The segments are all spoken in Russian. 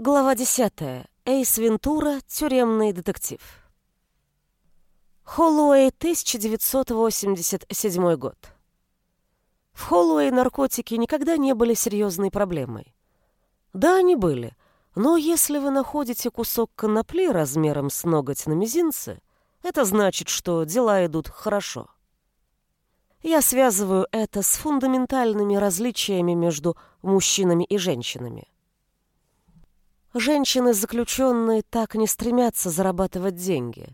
Глава 10. Эйс Вентура. Тюремный детектив. Холлоуэй, 1987 год. В Холлоуэй наркотики никогда не были серьезной проблемой. Да, они были, но если вы находите кусок конопли размером с ноготь на мизинце, это значит, что дела идут хорошо. Я связываю это с фундаментальными различиями между мужчинами и женщинами. Женщины-заключенные так не стремятся зарабатывать деньги.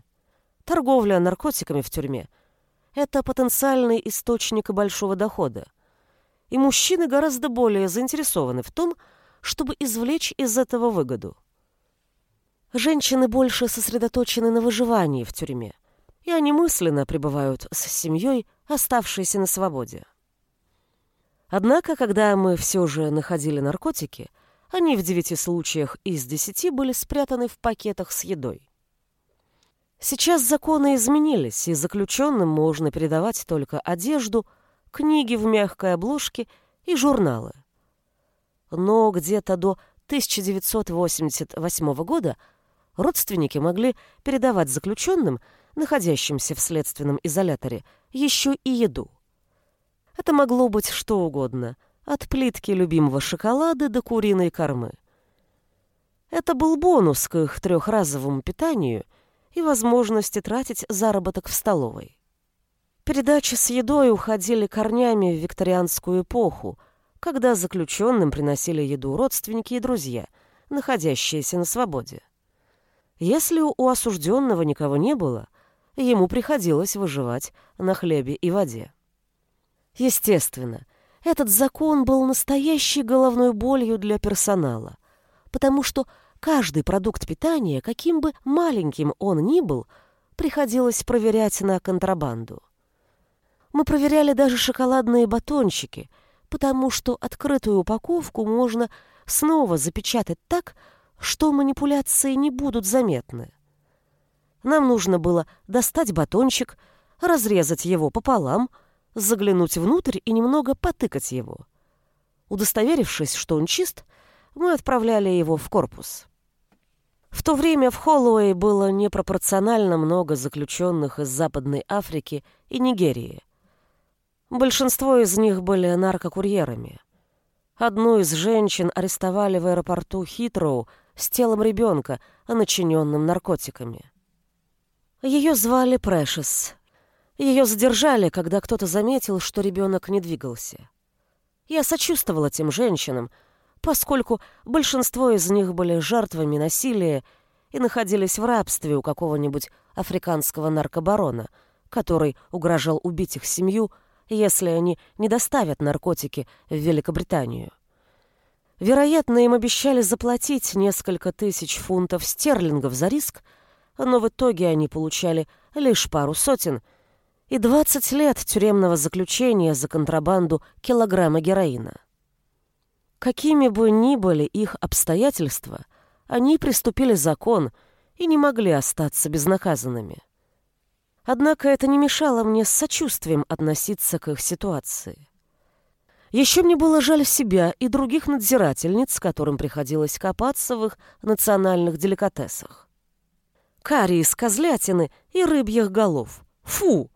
Торговля наркотиками в тюрьме – это потенциальный источник большого дохода. И мужчины гораздо более заинтересованы в том, чтобы извлечь из этого выгоду. Женщины больше сосредоточены на выживании в тюрьме, и они мысленно пребывают с семьей, оставшейся на свободе. Однако, когда мы все же находили наркотики – они в девяти случаях из десяти были спрятаны в пакетах с едой. Сейчас законы изменились, и заключенным можно передавать только одежду, книги в мягкой обложке и журналы. Но где-то до 1988 года родственники могли передавать заключенным, находящимся в следственном изоляторе, еще и еду. Это могло быть что угодно – от плитки любимого шоколада до куриной кормы. Это был бонус к их трехразовому питанию и возможности тратить заработок в столовой. Передачи с едой уходили корнями в викторианскую эпоху, когда заключенным приносили еду родственники и друзья, находящиеся на свободе. Если у осужденного никого не было, ему приходилось выживать на хлебе и воде. Естественно, этот закон был настоящей головной болью для персонала, потому что каждый продукт питания, каким бы маленьким он ни был, приходилось проверять на контрабанду. Мы проверяли даже шоколадные батончики, потому что открытую упаковку можно снова запечатать так, что манипуляции не будут заметны. Нам нужно было достать батончик, разрезать его пополам — заглянуть внутрь и немного потыкать его. Удостоверившись, что он чист, мы отправляли его в корпус. В то время в Холлоуэй было непропорционально много заключенных из Западной Африки и Нигерии. Большинство из них были наркокурьерами. Одну из женщин арестовали в аэропорту Хитроу с телом ребенка, начиненным наркотиками. Ее звали Прэшес, ее задержали, когда кто-то заметил, что ребенок не двигался. Я сочувствовала тем женщинам, поскольку большинство из них были жертвами насилия и находились в рабстве у какого-нибудь африканского наркобарона, который угрожал убить их семью, если они не доставят наркотики в Великобританию. Вероятно, им обещали заплатить несколько тысяч фунтов стерлингов за риск, но в итоге они получали лишь пару сотен – и 20 лет тюремного заключения за контрабанду килограмма героина. Какими бы ни были их обстоятельства, они приступили закон и не могли остаться безнаказанными. Однако это не мешало мне с сочувствием относиться к их ситуации. Еще мне было жаль себя и других надзирательниц, которым приходилось копаться в их национальных деликатесах. Карри из козлятины и рыбьих голов. Фу!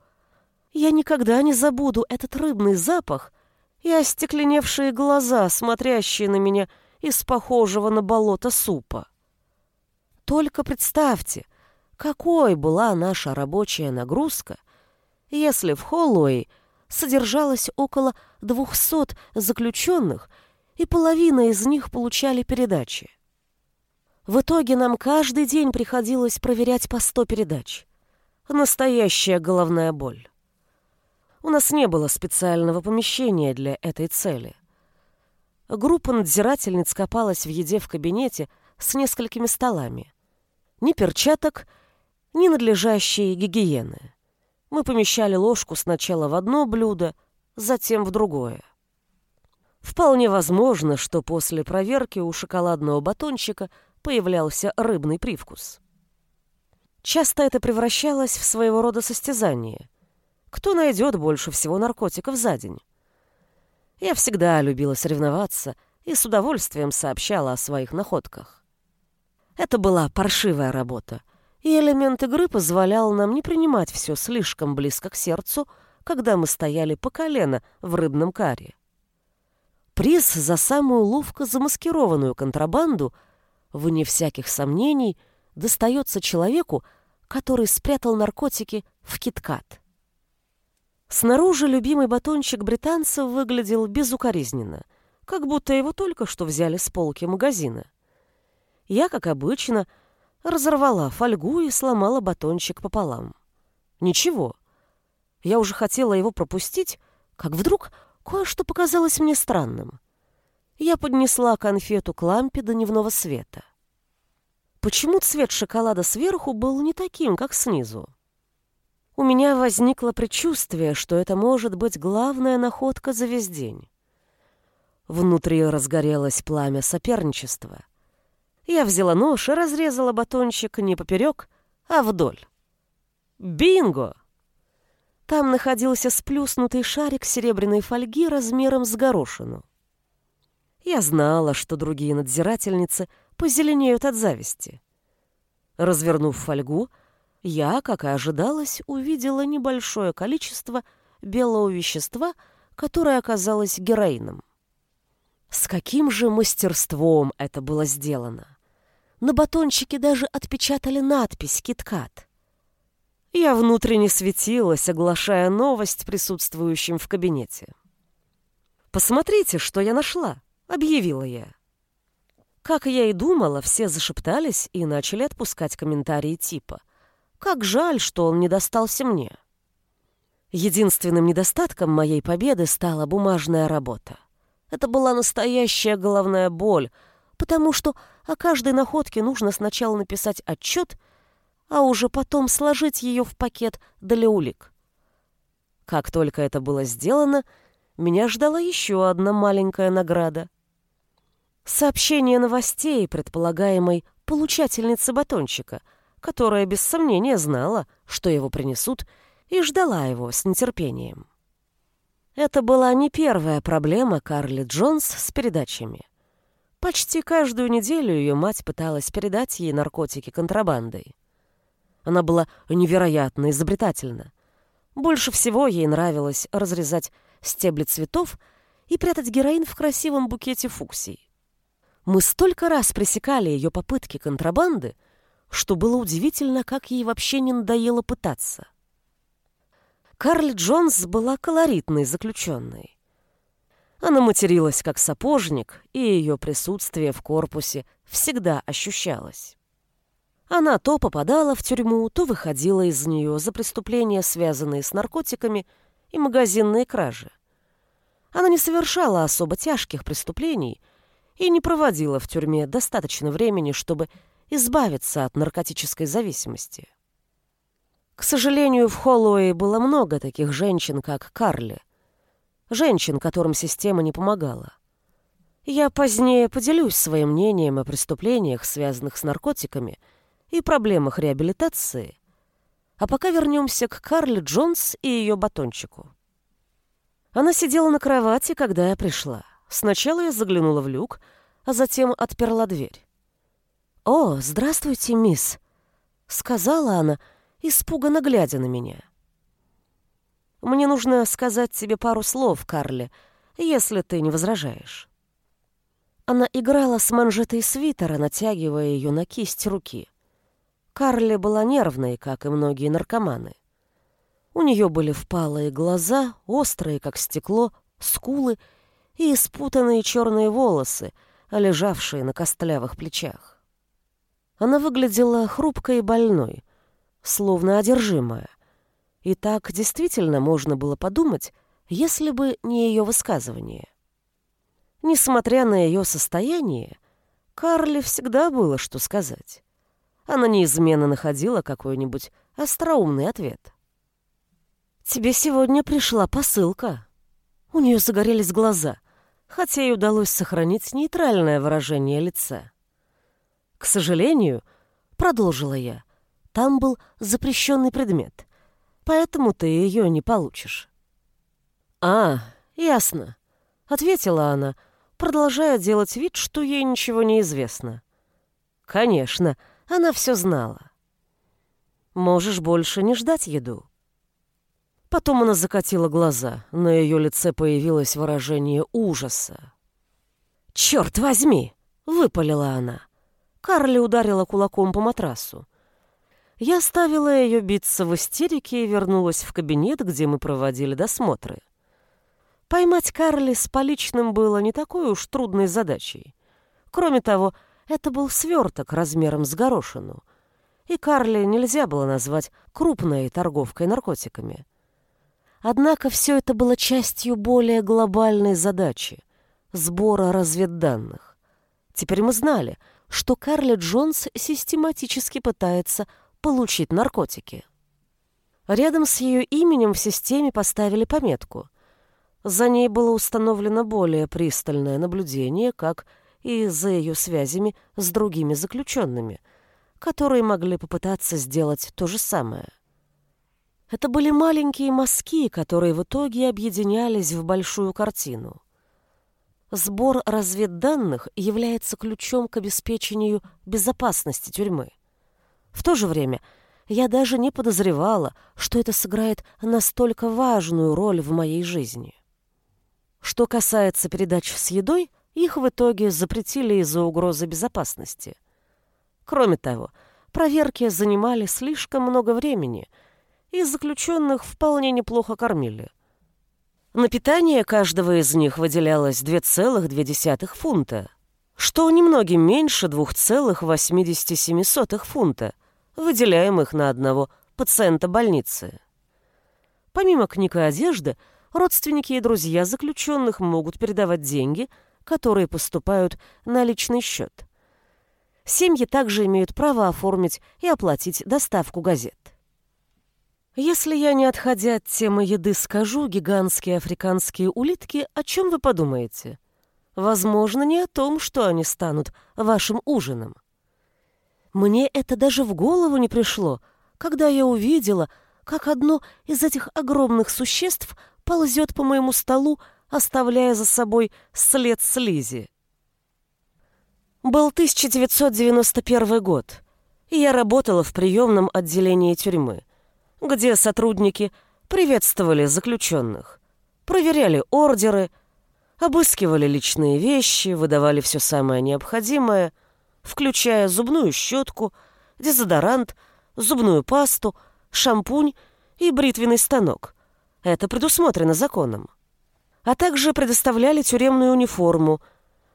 Я никогда не забуду этот рыбный запах и остекленевшие глаза, смотрящие на меня из похожего на болото супа. Только представьте, какой была наша рабочая нагрузка, если в Холлоуэй содержалось около двухсот заключенных, и половина из них получали передачи. В итоге нам каждый день приходилось проверять по сто передач. Настоящая головная боль. У нас не было специального помещения для этой цели. Группа надзирательниц копалась в еде в кабинете с несколькими столами. Ни перчаток, ни надлежащей гигиены. Мы помещали ложку сначала в одно блюдо, затем в другое. Вполне возможно, что после проверки у шоколадного батончика появлялся рыбный привкус. Часто это превращалось в своего рода состязание — кто найдет больше всего наркотиков за день. Я всегда любила соревноваться и с удовольствием сообщала о своих находках. Это была паршивая работа, и элемент игры позволял нам не принимать все слишком близко к сердцу, когда мы стояли по колено в рыбном каре. Приз за самую ловко замаскированную контрабанду, вне всяких сомнений, достается человеку, который спрятал наркотики в киткат. Снаружи любимый батончик британцев выглядел безукоризненно, как будто его только что взяли с полки магазина. Я, как обычно, разорвала фольгу и сломала батончик пополам. Ничего. Я уже хотела его пропустить, как вдруг кое-что показалось мне странным. Я поднесла конфету к лампе дневного света. Почему цвет шоколада сверху был не таким, как снизу? У меня возникло предчувствие, что это может быть главная находка за весь день. Внутри разгорелось пламя соперничества. Я взяла нож и разрезала батончик не поперек, а вдоль. Бинго! Там находился сплюснутый шарик серебряной фольги размером с горошину. Я знала, что другие надзирательницы позеленеют от зависти. Развернув фольгу, я, как и ожидалось, увидела небольшое количество белого вещества, которое оказалось героином. С каким же мастерством это было сделано! На батончике даже отпечатали надпись «Киткат». Я внутренне светилась, оглашая новость присутствующим в кабинете. «Посмотрите, что я нашла!» — объявила я. Как я и думала, все зашептались и начали отпускать комментарии типа «Как жаль, что он не достался мне!» Единственным недостатком моей победы стала бумажная работа. Это была настоящая головная боль, потому что о каждой находке нужно сначала написать отчет — а уже потом сложить ее в пакет для улик. Как только это было сделано, меня ждала еще одна маленькая награда. Сообщение новостей предполагаемой получательницы батончика, которая без сомнения знала, что его принесут, и ждала его с нетерпением. Это была не первая проблема Карли Джонс с передачами. Почти каждую неделю ее мать пыталась передать ей наркотики контрабандой. Она была невероятно изобретательна. Больше всего ей нравилось разрезать стебли цветов и прятать героин в красивом букете фуксий. Мы столько раз пресекали ее попытки контрабанды, что было удивительно, как ей вообще не надоело пытаться. Карли Джонс была колоритной заключенной. Она материлась как сапожник, и ее присутствие в корпусе всегда ощущалось. Она то попадала в тюрьму, то выходила из нее за преступления, связанные с наркотиками и магазинные кражи. Она не совершала особо тяжких преступлений и не проводила в тюрьме достаточно времени, чтобы избавиться от наркотической зависимости. К сожалению, в Холлоуэй было много таких женщин, как Карли. Женщин, которым система не помогала. Я позднее поделюсь своим мнением о преступлениях, связанных с наркотиками – и проблемах реабилитации, а пока вернемся к Карли Джонс и ее батончику. Она сидела на кровати, когда я пришла. Сначала я заглянула в люк, а затем отперла дверь. «О, здравствуйте, мисс!» — сказала она, испуганно глядя на меня. «Мне нужно сказать тебе пару слов, Карли, если ты не возражаешь». Она играла с манжетой свитера, натягивая ее на кисть руки. Карли была нервной, как и многие наркоманы. У нее были впалые глаза, острые, как стекло, скулы и спутанные черные волосы, лежавшие на костлявых плечах. Она выглядела хрупкой и больной, словно одержимая. И так действительно можно было подумать, если бы не ее высказывание. Несмотря на ее состояние, Карли всегда было что сказать она неизменно находила какой-нибудь остроумный ответ. «Тебе сегодня пришла посылка». У нее загорелись глаза, хотя ей удалось сохранить нейтральное выражение лица. «К сожалению», — продолжила я, — «там был запрещенный предмет, поэтому ты ее не получишь». «А, ясно», — ответила она, продолжая делать вид, что ей ничего не известно. Конечно, она все знала. Можешь больше не ждать еду. Потом она закатила глаза. На ее лице появилось выражение ужаса. «Черт возьми!» — выпалила она. Карли ударила кулаком по матрасу. Я оставила ее биться в истерике и вернулась в кабинет, где мы проводили досмотры. Поймать Карли с поличным было не такой уж трудной задачей. Кроме того, это был сверток размером с горошину, и Карли нельзя было назвать крупной торговкой наркотиками. Однако все это было частью более глобальной задачи — сбора разведданных. Теперь мы знали, что Карли Джонс систематически пытается получить наркотики. Рядом с ее именем в системе поставили пометку. За ней было установлено более пристальное наблюдение, как и за ее связями с другими заключенными, которые могли попытаться сделать то же самое. Это были маленькие мазки, которые в итоге объединялись в большую картину. Сбор разведданных является ключом к обеспечению безопасности тюрьмы. В то же время я даже не подозревала, что это сыграет настолько важную роль в моей жизни. Что касается передач с едой, их в итоге запретили из-за угрозы безопасности. Кроме того, проверки занимали слишком много времени — и заключенных вполне неплохо кормили. На питание каждого из них выделялось 2,2 фунта, что немногим меньше 2,87 фунта, выделяемых на одного пациента больницы. Помимо книг и одежды, родственники и друзья заключенных могут передавать деньги, которые поступают на личный счет. Семьи также имеют право оформить и оплатить доставку газет. Если я, не отходя от темы еды, скажу гигантские африканские улитки, о чем вы подумаете? Возможно, не о том, что они станут вашим ужином. Мне это даже в голову не пришло, когда я увидела, как одно из этих огромных существ ползет по моему столу, оставляя за собой след слизи. Был 1991 год, и я работала в приемном отделении тюрьмы где сотрудники приветствовали заключенных, проверяли ордеры, обыскивали личные вещи, выдавали все самое необходимое, включая зубную щетку, дезодорант, зубную пасту, шампунь и бритвенный станок. Это предусмотрено законом. А также предоставляли тюремную униформу,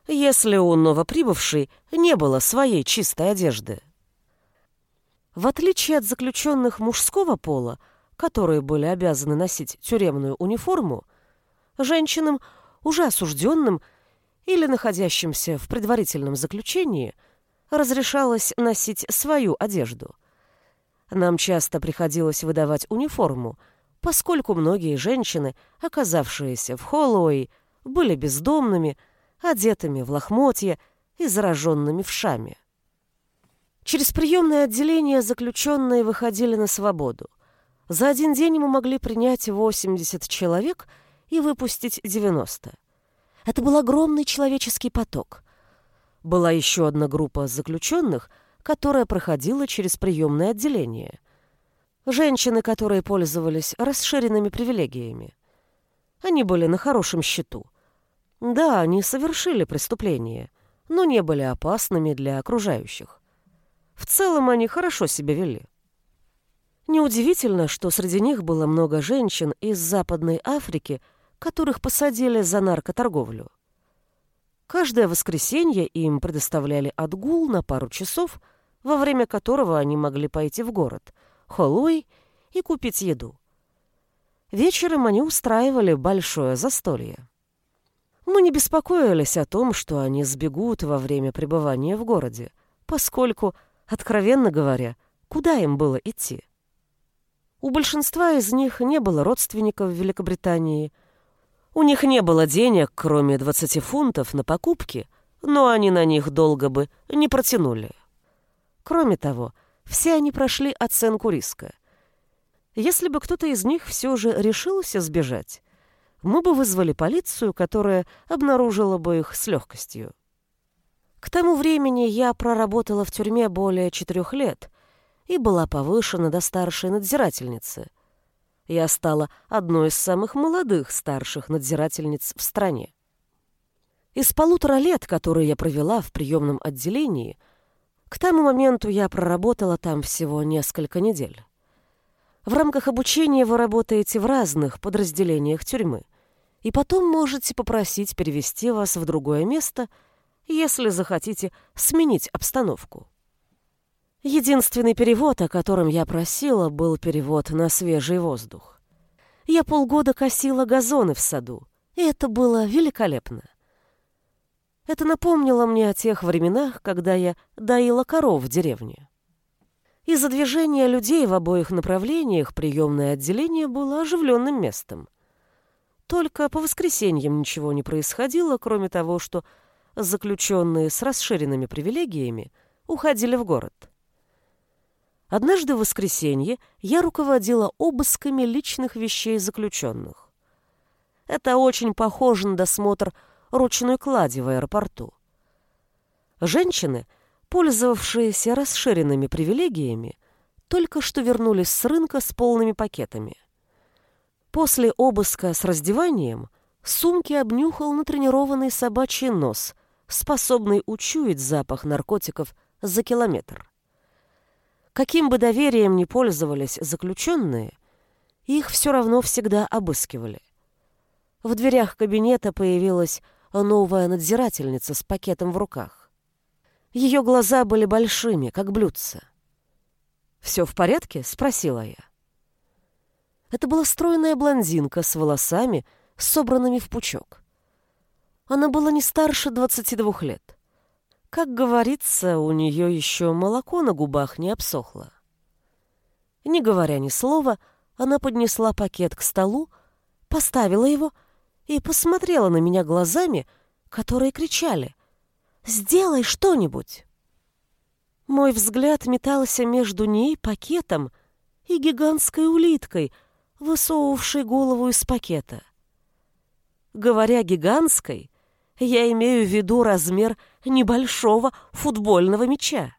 если у новоприбывшей не было своей чистой одежды. В отличие от заключенных мужского пола, которые были обязаны носить тюремную униформу, женщинам, уже осужденным или находящимся в предварительном заключении, разрешалось носить свою одежду. Нам часто приходилось выдавать униформу, поскольку многие женщины, оказавшиеся в Холлоуэй, были бездомными, одетыми в лохмотья и зараженными вшами. Через приемное отделение заключенные выходили на свободу. За один день мы могли принять 80 человек и выпустить 90. Это был огромный человеческий поток. Была еще одна группа заключенных, которая проходила через приемное отделение. Женщины, которые пользовались расширенными привилегиями. Они были на хорошем счету. Да, они совершили преступление, но не были опасными для окружающих. В целом они хорошо себя вели. Неудивительно, что среди них было много женщин из Западной Африки, которых посадили за наркоторговлю. Каждое воскресенье им предоставляли отгул на пару часов, во время которого они могли пойти в город, Холлой и купить еду. Вечером они устраивали большое застолье. Мы не беспокоились о том, что они сбегут во время пребывания в городе, поскольку Откровенно говоря, куда им было идти? У большинства из них не было родственников в Великобритании. У них не было денег, кроме 20 фунтов на покупки, но они на них долго бы не протянули. Кроме того, все они прошли оценку риска. Если бы кто-то из них все же решился сбежать, мы бы вызвали полицию, которая обнаружила бы их с легкостью. К тому времени я проработала в тюрьме более четырех лет и была повышена до старшей надзирательницы. Я стала одной из самых молодых старших надзирательниц в стране. Из полутора лет, которые я провела в приемном отделении, к тому моменту я проработала там всего несколько недель. В рамках обучения вы работаете в разных подразделениях тюрьмы, и потом можете попросить перевести вас в другое место, если захотите сменить обстановку. Единственный перевод, о котором я просила, был перевод на свежий воздух. Я полгода косила газоны в саду, и это было великолепно. Это напомнило мне о тех временах, когда я доила коров в деревне. Из-за движения людей в обоих направлениях приемное отделение было оживленным местом. Только по воскресеньям ничего не происходило, кроме того, что заключенные с расширенными привилегиями уходили в город. Однажды в воскресенье я руководила обысками личных вещей заключенных. Это очень похоже на досмотр ручной клади в аэропорту. Женщины — пользовавшиеся расширенными привилегиями, только что вернулись с рынка с полными пакетами. После обыска с раздеванием сумки обнюхал натренированный собачий нос, способный учуять запах наркотиков за километр. Каким бы доверием ни пользовались заключенные, их все равно всегда обыскивали. В дверях кабинета появилась новая надзирательница с пакетом в руках. Ее глаза были большими, как блюдца. «Все в порядке?» — спросила я. Это была стройная блондинка с волосами, собранными в пучок. Она была не старше 22 лет. Как говорится, у нее еще молоко на губах не обсохло. Не говоря ни слова, она поднесла пакет к столу, поставила его и посмотрела на меня глазами, которые кричали Сделай что-нибудь!» Мой взгляд метался между ней, пакетом, и гигантской улиткой, высовывавшей голову из пакета. Говоря «гигантской», я имею в виду размер небольшого футбольного мяча.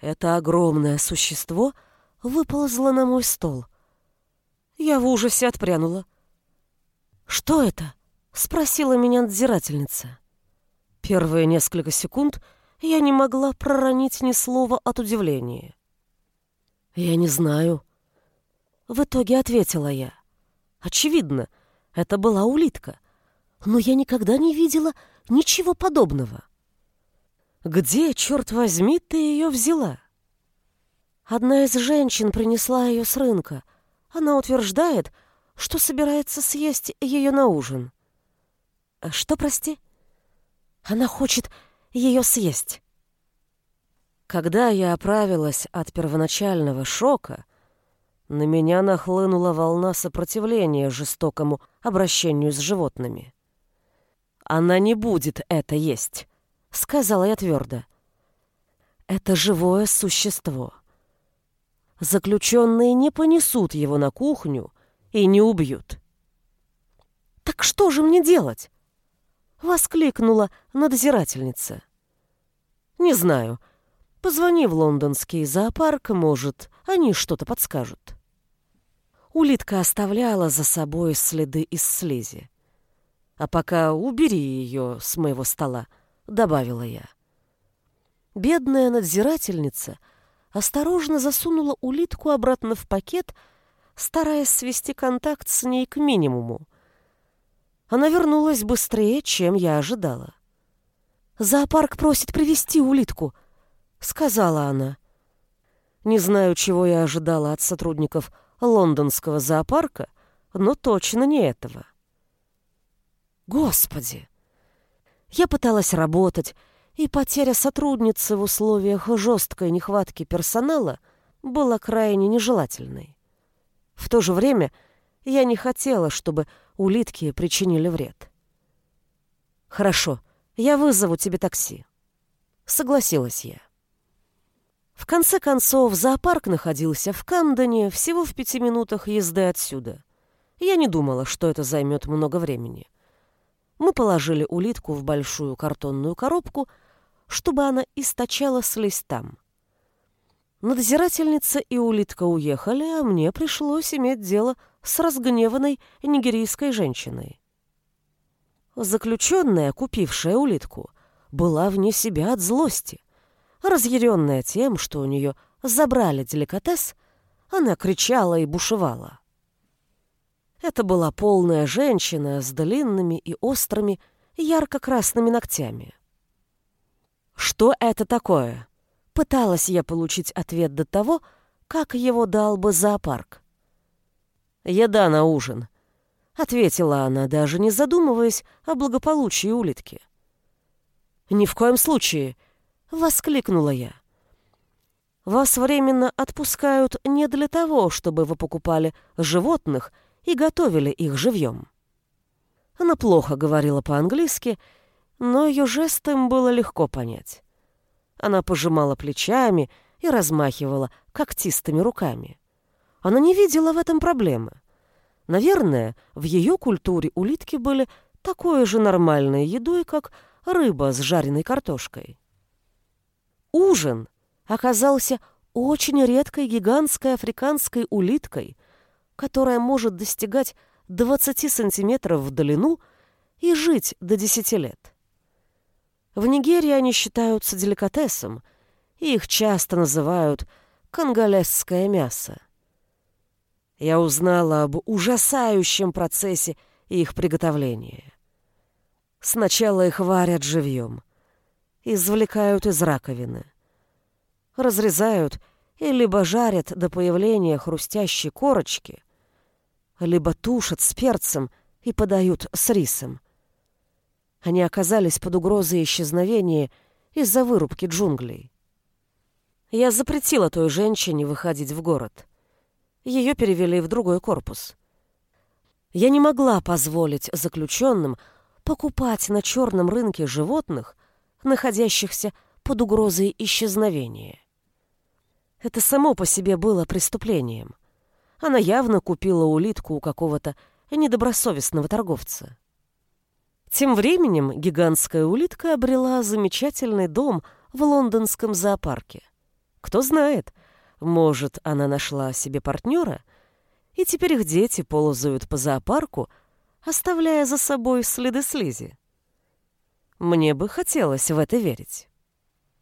Это огромное существо выползло на мой стол. Я в ужасе отпрянула. «Что это?» — спросила меня надзирательница. Первые несколько секунд я не могла проронить ни слова от удивления. «Я не знаю». В итоге ответила я. «Очевидно, это была улитка, но я никогда не видела ничего подобного». «Где, черт возьми, ты ее взяла?» Одна из женщин принесла ее с рынка. Она утверждает, что собирается съесть ее на ужин. «Что, прости?» Она хочет ее съесть. Когда я оправилась от первоначального шока, на меня нахлынула волна сопротивления жестокому обращению с животными. «Она не будет это есть», — сказала я твердо. «Это живое существо. Заключенные не понесут его на кухню и не убьют». «Так что же мне делать?» Воскликнула надзирательница. «Не знаю. Позвони в лондонский зоопарк, может, они что-то подскажут». Улитка оставляла за собой следы из слизи. «А пока убери ее с моего стола», — добавила я. Бедная надзирательница осторожно засунула улитку обратно в пакет, стараясь свести контакт с ней к минимуму, она вернулась быстрее, чем я ожидала. «Зоопарк просит привести улитку», — сказала она. Не знаю, чего я ожидала от сотрудников лондонского зоопарка, но точно не этого. Господи! Я пыталась работать, и потеря сотрудницы в условиях жесткой нехватки персонала была крайне нежелательной. В то же время я не хотела, чтобы улитки причинили вред. «Хорошо, я вызову тебе такси». Согласилась я. В конце концов, зоопарк находился в Камдене, всего в пяти минутах езды отсюда. Я не думала, что это займет много времени. Мы положили улитку в большую картонную коробку, чтобы она источала слизь там. Надзирательница и улитка уехали, а мне пришлось иметь дело с разгневанной нигерийской женщиной. Заключенная, купившая улитку, была вне себя от злости. Разъяренная тем, что у нее забрали деликатес, она кричала и бушевала. Это была полная женщина с длинными и острыми ярко-красными ногтями. «Что это такое?» Пыталась я получить ответ до того, как его дал бы зоопарк. «Еда на ужин», — ответила она, даже не задумываясь о благополучии улитки. «Ни в коем случае!» — воскликнула я. «Вас временно отпускают не для того, чтобы вы покупали животных и готовили их живьем». Она плохо говорила по-английски, но ее жестом было легко понять. Она пожимала плечами и размахивала когтистыми руками. Она не видела в этом проблемы. Наверное, в ее культуре улитки были такой же нормальной едой, как рыба с жареной картошкой. Ужин оказался очень редкой гигантской африканской улиткой, которая может достигать 20 сантиметров в длину и жить до 10 лет. В Нигерии они считаются деликатесом, и их часто называют конголезское мясо. Я узнала об ужасающем процессе их приготовления. Сначала их варят живьем, извлекают из раковины, разрезают и либо жарят до появления хрустящей корочки, либо тушат с перцем и подают с рисом. Они оказались под угрозой исчезновения из-за вырубки джунглей. Я запретила той женщине выходить в город. Ее перевели в другой корпус. Я не могла позволить заключенным покупать на черном рынке животных, находящихся под угрозой исчезновения. Это само по себе было преступлением. Она явно купила улитку у какого-то недобросовестного торговца. Тем временем гигантская улитка обрела замечательный дом в лондонском зоопарке. Кто знает, может, она нашла себе партнера, и теперь их дети ползают по зоопарку, оставляя за собой следы слизи. Мне бы хотелось в это верить.